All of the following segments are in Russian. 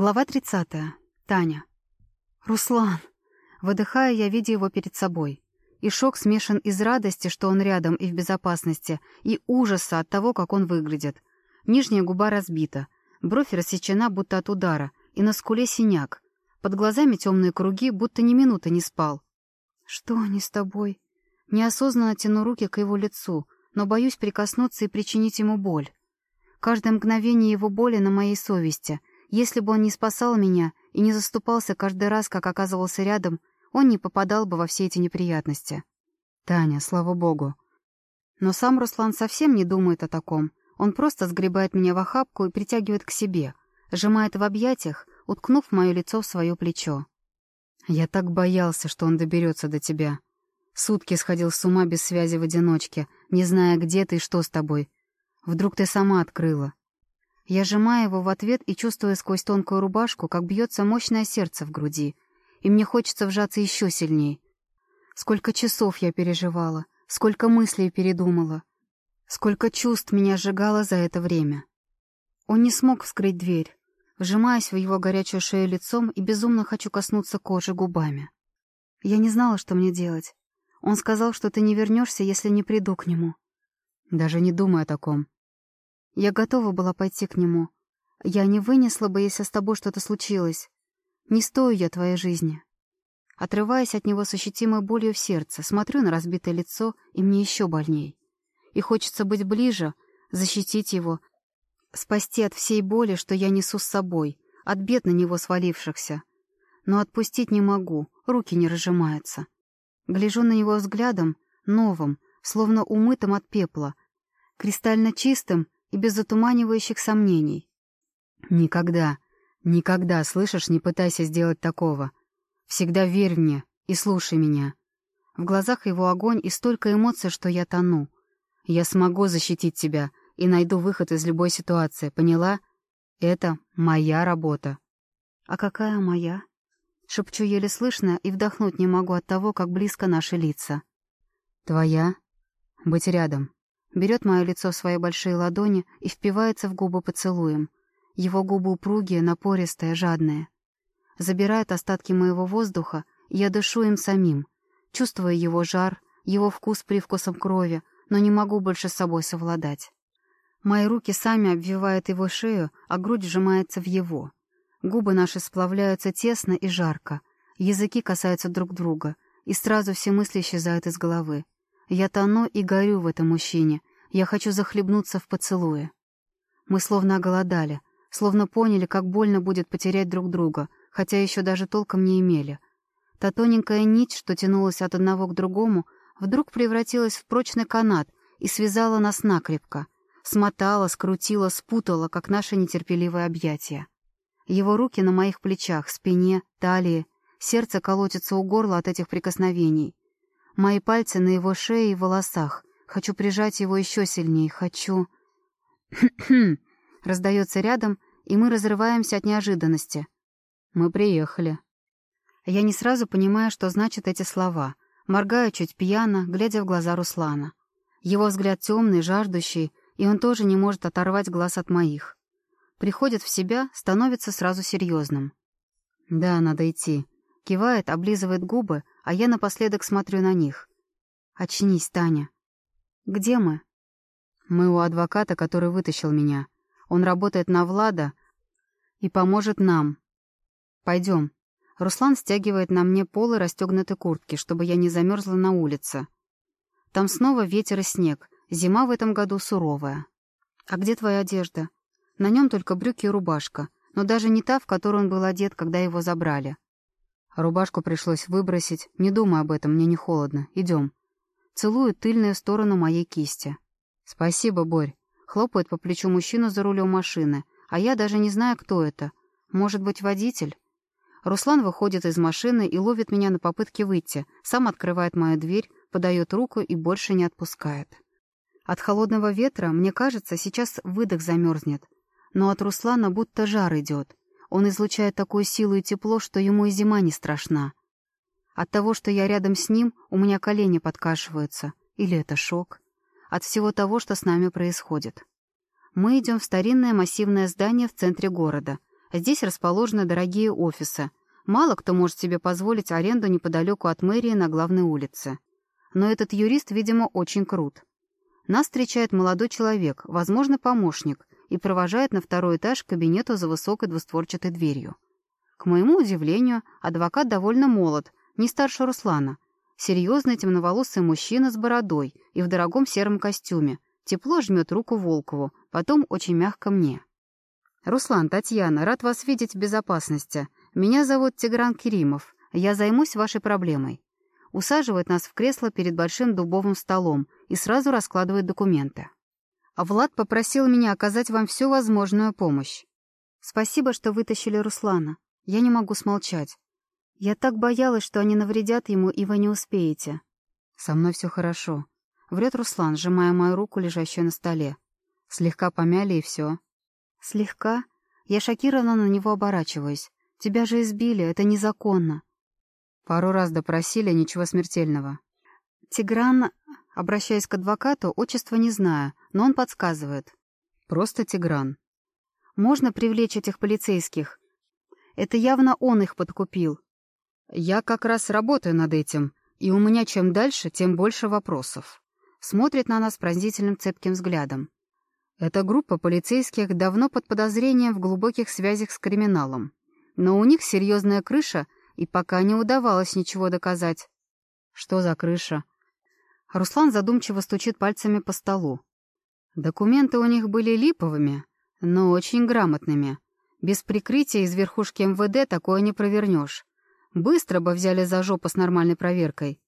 Глава 30. Таня. «Руслан!» Выдыхая, я видя его перед собой. И шок смешан из радости, что он рядом и в безопасности, и ужаса от того, как он выглядит. Нижняя губа разбита, бровь рассечена, будто от удара, и на скуле синяк. Под глазами темные круги, будто ни минуты не спал. «Что они с тобой?» Неосознанно тяну руки к его лицу, но боюсь прикоснуться и причинить ему боль. Каждое мгновение его боли на моей совести — если бы он не спасал меня и не заступался каждый раз, как оказывался рядом, он не попадал бы во все эти неприятности. Таня, слава богу. Но сам Руслан совсем не думает о таком. Он просто сгребает меня в охапку и притягивает к себе, сжимает в объятиях, уткнув мое лицо в свое плечо. Я так боялся, что он доберется до тебя. Сутки сходил с ума без связи в одиночке, не зная, где ты и что с тобой. Вдруг ты сама открыла. Я сжимаю его в ответ и чувствую сквозь тонкую рубашку, как бьется мощное сердце в груди. И мне хочется вжаться еще сильней. Сколько часов я переживала, сколько мыслей передумала, сколько чувств меня сжигало за это время. Он не смог вскрыть дверь. Вжимаясь в его горячую шею лицом и безумно хочу коснуться кожи губами. Я не знала, что мне делать. Он сказал, что ты не вернешься, если не приду к нему. Даже не думай о таком. Я готова была пойти к нему. Я не вынесла бы, если с тобой что-то случилось. Не стою я твоей жизни. Отрываясь от него с ощутимой болью в сердце, смотрю на разбитое лицо, и мне еще больней. И хочется быть ближе, защитить его, спасти от всей боли, что я несу с собой, от бед на него свалившихся. Но отпустить не могу, руки не разжимаются. Гляжу на него взглядом, новым, словно умытым от пепла, кристально чистым и без затуманивающих сомнений. «Никогда, никогда, слышишь, не пытайся сделать такого. Всегда верь мне и слушай меня». В глазах его огонь и столько эмоций, что я тону. Я смогу защитить тебя и найду выход из любой ситуации, поняла? Это моя работа. А какая моя? Шепчу еле слышно и вдохнуть не могу от того, как близко наши лица. Твоя? Быть рядом берет мое лицо в свои большие ладони и впивается в губы поцелуем. Его губы упругие, напористые, жадные. Забирает остатки моего воздуха, и я дышу им самим. Чувствую его жар, его вкус привкусом крови, но не могу больше с собой совладать. Мои руки сами обвивают его шею, а грудь сжимается в его. Губы наши сплавляются тесно и жарко, языки касаются друг друга, и сразу все мысли исчезают из головы. Я тону и горю в этом мужчине. Я хочу захлебнуться в поцелуе. Мы словно оголодали, словно поняли, как больно будет потерять друг друга, хотя еще даже толком не имели. Та тоненькая нить, что тянулась от одного к другому, вдруг превратилась в прочный канат и связала нас накрепко. Смотала, скрутила, спутала, как наши нетерпеливые объятия. Его руки на моих плечах, спине, талии. Сердце колотится у горла от этих прикосновений. Мои пальцы на его шее и волосах. Хочу прижать его еще сильнее. Хочу... Раздается рядом, и мы разрываемся от неожиданности. Мы приехали. Я не сразу понимаю, что значат эти слова. Моргаю чуть пьяно, глядя в глаза Руслана. Его взгляд темный, жаждущий, и он тоже не может оторвать глаз от моих. Приходит в себя, становится сразу серьезным. «Да, надо идти». Кивает, облизывает губы, а я напоследок смотрю на них. «Очнись, Таня». «Где мы?» «Мы у адвоката, который вытащил меня. Он работает на Влада и поможет нам. Пойдем». Руслан стягивает на мне полы расстегнутой куртки, чтобы я не замерзла на улице. Там снова ветер и снег. Зима в этом году суровая. «А где твоя одежда?» На нем только брюки и рубашка, но даже не та, в которую он был одет, когда его забрали. Рубашку пришлось выбросить. Не думай об этом, мне не холодно. Идем. Целую тыльную сторону моей кисти. Спасибо, Борь. Хлопает по плечу мужчину за рулем машины, а я даже не знаю, кто это. Может быть, водитель? Руслан выходит из машины и ловит меня на попытке выйти, сам открывает мою дверь, подает руку и больше не отпускает. От холодного ветра, мне кажется, сейчас выдох замерзнет. Но от Руслана будто жар идет. Он излучает такую силу и тепло, что ему и зима не страшна. От того, что я рядом с ним, у меня колени подкашиваются. Или это шок? От всего того, что с нами происходит. Мы идем в старинное массивное здание в центре города. Здесь расположены дорогие офисы. Мало кто может себе позволить аренду неподалеку от мэрии на главной улице. Но этот юрист, видимо, очень крут. Нас встречает молодой человек, возможно, помощник, и провожает на второй этаж к кабинету за высокой двустворчатой дверью. К моему удивлению, адвокат довольно молод, не старше Руслана. Серьезный темноволосый мужчина с бородой и в дорогом сером костюме. Тепло жмет руку Волкову, потом очень мягко мне. «Руслан, Татьяна, рад вас видеть в безопасности. Меня зовут Тигран Керимов. Я займусь вашей проблемой». Усаживает нас в кресло перед большим дубовым столом и сразу раскладывает документы. А Влад попросил меня оказать вам всю возможную помощь. Спасибо, что вытащили Руслана. Я не могу смолчать. Я так боялась, что они навредят ему, и вы не успеете. Со мной все хорошо. Врет Руслан, сжимая мою руку, лежащую на столе. Слегка помяли, и все. Слегка? Я шокированно на него оборачиваюсь. Тебя же избили, это незаконно. Пару раз допросили, ничего смертельного. Тигран, обращаясь к адвокату, отчество не знаю, но он подсказывает. Просто Тигран. Можно привлечь этих полицейских? Это явно он их подкупил. Я как раз работаю над этим, и у меня чем дальше, тем больше вопросов. Смотрит на нас пронзительным цепким взглядом. Эта группа полицейских давно под подозрением в глубоких связях с криминалом. Но у них серьезная крыша, и пока не удавалось ничего доказать. Что за крыша? Руслан задумчиво стучит пальцами по столу. Документы у них были липовыми, но очень грамотными. Без прикрытия из верхушки МВД такое не провернешь. Быстро бы взяли за жопу с нормальной проверкой.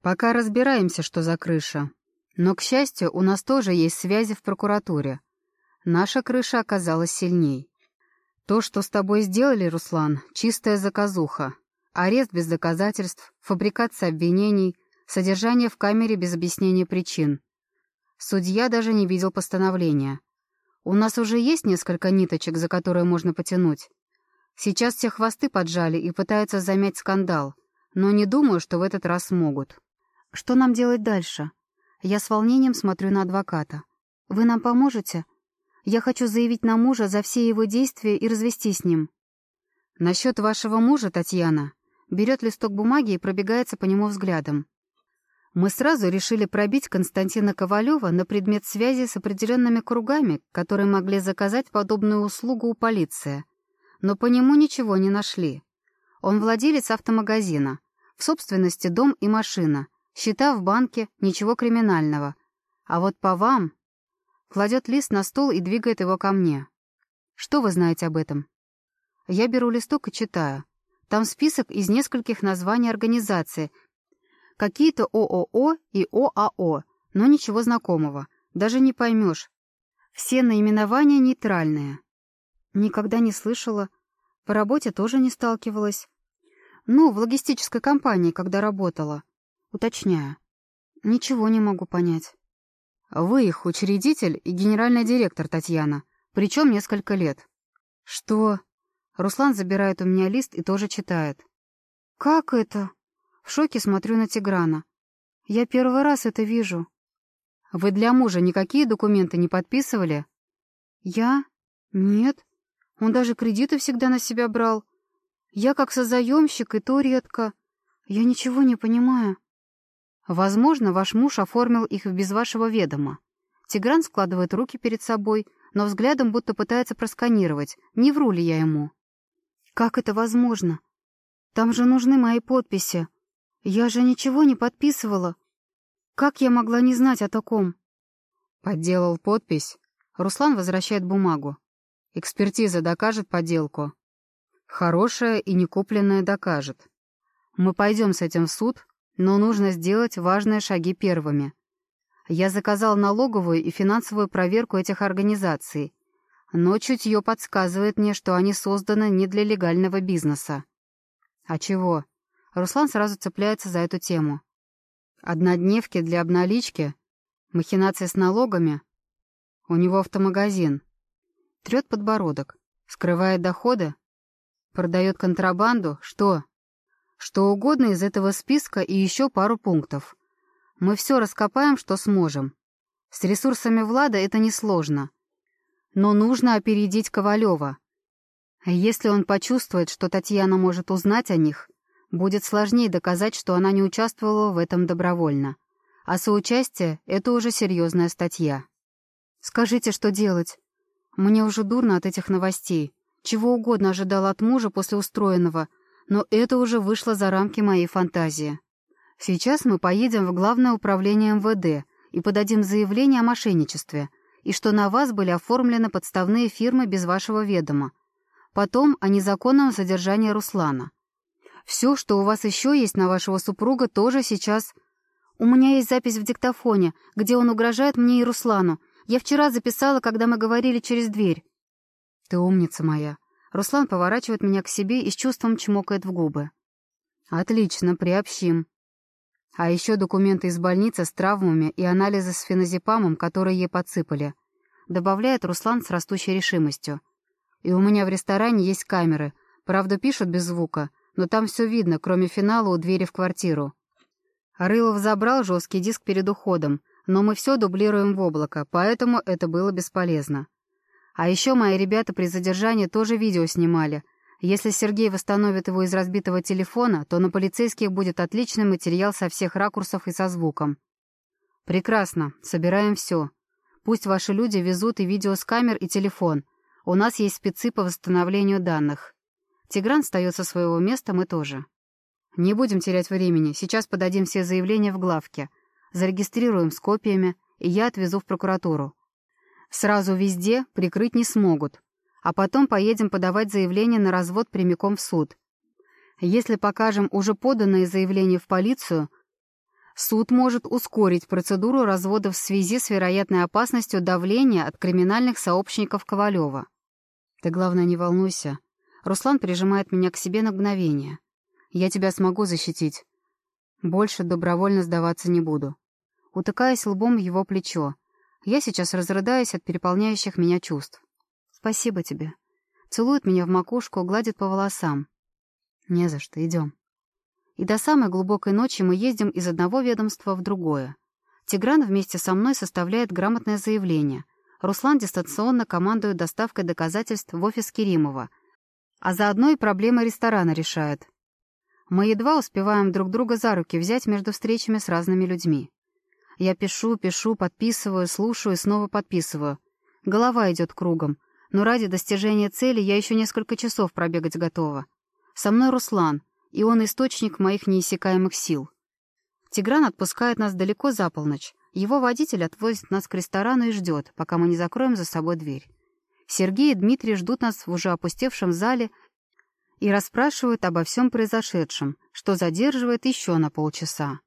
Пока разбираемся, что за крыша. Но, к счастью, у нас тоже есть связи в прокуратуре. Наша крыша оказалась сильней. То, что с тобой сделали, Руслан, чистая заказуха. Арест без доказательств, фабрикация обвинений, содержание в камере без объяснения причин. Судья даже не видел постановления. У нас уже есть несколько ниточек, за которые можно потянуть. Сейчас все хвосты поджали и пытаются замять скандал, но не думаю, что в этот раз смогут. Что нам делать дальше? Я с волнением смотрю на адвоката. Вы нам поможете? Я хочу заявить на мужа за все его действия и развестись с ним. Насчет вашего мужа, Татьяна, берет листок бумаги и пробегается по нему взглядом. Мы сразу решили пробить Константина Ковалева на предмет связи с определенными кругами, которые могли заказать подобную услугу у полиции. Но по нему ничего не нашли. Он владелец автомагазина. В собственности дом и машина. Счета в банке, ничего криминального. А вот по вам... Кладет лист на стол и двигает его ко мне. Что вы знаете об этом? Я беру листок и читаю. Там список из нескольких названий организации, Какие-то ООО и ОАО, но ничего знакомого. Даже не поймешь. Все наименования нейтральные. Никогда не слышала. По работе тоже не сталкивалась. Ну, в логистической компании, когда работала. Уточняю. Ничего не могу понять. Вы их учредитель и генеральный директор, Татьяна. Причем несколько лет. Что? Руслан забирает у меня лист и тоже читает. Как это? В шоке смотрю на Тиграна. Я первый раз это вижу. Вы для мужа никакие документы не подписывали? Я? Нет. Он даже кредиты всегда на себя брал. Я как созаемщик, и то редко. Я ничего не понимаю. Возможно, ваш муж оформил их без вашего ведома. Тигран складывает руки перед собой, но взглядом будто пытается просканировать, не вру ли я ему. Как это возможно? Там же нужны мои подписи. Я же ничего не подписывала. Как я могла не знать о таком? Подделал подпись. Руслан возвращает бумагу. Экспертиза докажет подделку. Хорошая и некупленная докажет. Мы пойдем с этим в суд, но нужно сделать важные шаги первыми. Я заказал налоговую и финансовую проверку этих организаций, но чутье подсказывает мне, что они созданы не для легального бизнеса. А чего? Руслан сразу цепляется за эту тему. Однодневки для обналички, махинации с налогами. У него автомагазин. Трет подбородок, скрывает доходы, продает контрабанду, что? Что угодно из этого списка и еще пару пунктов. Мы все раскопаем, что сможем. С ресурсами Влада это несложно. Но нужно опередить Ковалева. Если он почувствует, что Татьяна может узнать о них, будет сложнее доказать, что она не участвовала в этом добровольно. А соучастие — это уже серьезная статья. «Скажите, что делать? Мне уже дурно от этих новостей. Чего угодно ожидала от мужа после устроенного, но это уже вышло за рамки моей фантазии. Сейчас мы поедем в Главное управление МВД и подадим заявление о мошенничестве, и что на вас были оформлены подставные фирмы без вашего ведома. Потом о незаконном содержании Руслана. Все, что у вас еще есть на вашего супруга, тоже сейчас... У меня есть запись в диктофоне, где он угрожает мне и Руслану. Я вчера записала, когда мы говорили через дверь. Ты умница моя. Руслан поворачивает меня к себе и с чувством чмокает в губы. Отлично, приобщим. А еще документы из больницы с травмами и анализы с феназепамом, которые ей подсыпали. Добавляет Руслан с растущей решимостью. И у меня в ресторане есть камеры. Правда, пишут без звука, но там все видно, кроме финала у двери в квартиру. Рылов забрал жесткий диск перед уходом, но мы все дублируем в облако, поэтому это было бесполезно. А еще мои ребята при задержании тоже видео снимали. Если Сергей восстановит его из разбитого телефона, то на полицейских будет отличный материал со всех ракурсов и со звуком. Прекрасно, собираем все. Пусть ваши люди везут и видео с камер, и телефон. У нас есть спецы по восстановлению данных. Тигран встает со своего места, мы тоже. Не будем терять времени, сейчас подадим все заявления в главке. Зарегистрируем с копиями, и я отвезу в прокуратуру. Сразу везде прикрыть не смогут. А потом поедем подавать заявление на развод прямиком в суд. Если покажем уже поданное заявление в полицию, суд может ускорить процедуру развода в связи с вероятной опасностью давления от криминальных сообщников Ковалева. Ты, главное, не волнуйся. Руслан прижимает меня к себе на мгновение. Я тебя смогу защитить. Больше добровольно сдаваться не буду. Утыкаясь лбом в его плечо, я сейчас разрыдаюсь от переполняющих меня чувств. Спасибо тебе. Целует меня в макушку, гладит по волосам. Не за что, идем. И до самой глубокой ночи мы ездим из одного ведомства в другое. Тигран вместе со мной составляет грамотное заявление. Руслан дистанционно командует доставкой доказательств в офис Керимова, а заодно и проблемы ресторана решает. Мы едва успеваем друг друга за руки взять между встречами с разными людьми. Я пишу, пишу, подписываю, слушаю и снова подписываю. Голова идет кругом, но ради достижения цели я еще несколько часов пробегать готова. Со мной Руслан, и он источник моих неиссякаемых сил. Тигран отпускает нас далеко за полночь. Его водитель отвозит нас к ресторану и ждет, пока мы не закроем за собой дверь. Сергей и Дмитрий ждут нас в уже опустевшем зале и расспрашивают обо всем произошедшем, что задерживает еще на полчаса.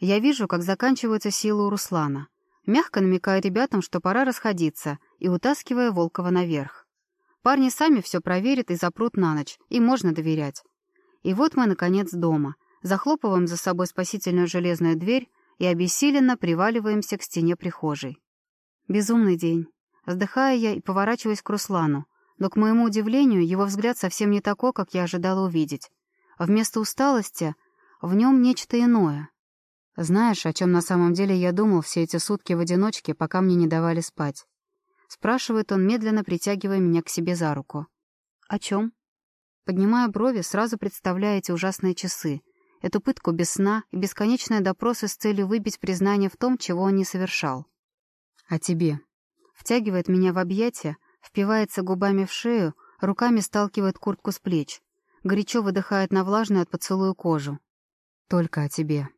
Я вижу, как заканчиваются силы у Руслана. Мягко намекаю ребятам, что пора расходиться, и утаскивая Волкова наверх. Парни сами все проверят и запрут на ночь, и можно доверять. И вот мы, наконец, дома. Захлопываем за собой спасительную железную дверь и обессиленно приваливаемся к стене прихожей. Безумный день. Вздыхаю я и поворачиваюсь к Руслану, но, к моему удивлению, его взгляд совсем не такой, как я ожидала увидеть. Вместо усталости в нем нечто иное — «Знаешь, о чем на самом деле я думал все эти сутки в одиночке, пока мне не давали спать?» Спрашивает он, медленно притягивая меня к себе за руку. «О чем?» Поднимая брови, сразу представляя эти ужасные часы, эту пытку без сна и бесконечные допросы с целью выбить признание в том, чего он не совершал. «О тебе». Втягивает меня в объятия, впивается губами в шею, руками сталкивает куртку с плеч, горячо выдыхает на влажную от поцелуя кожу. «Только о тебе».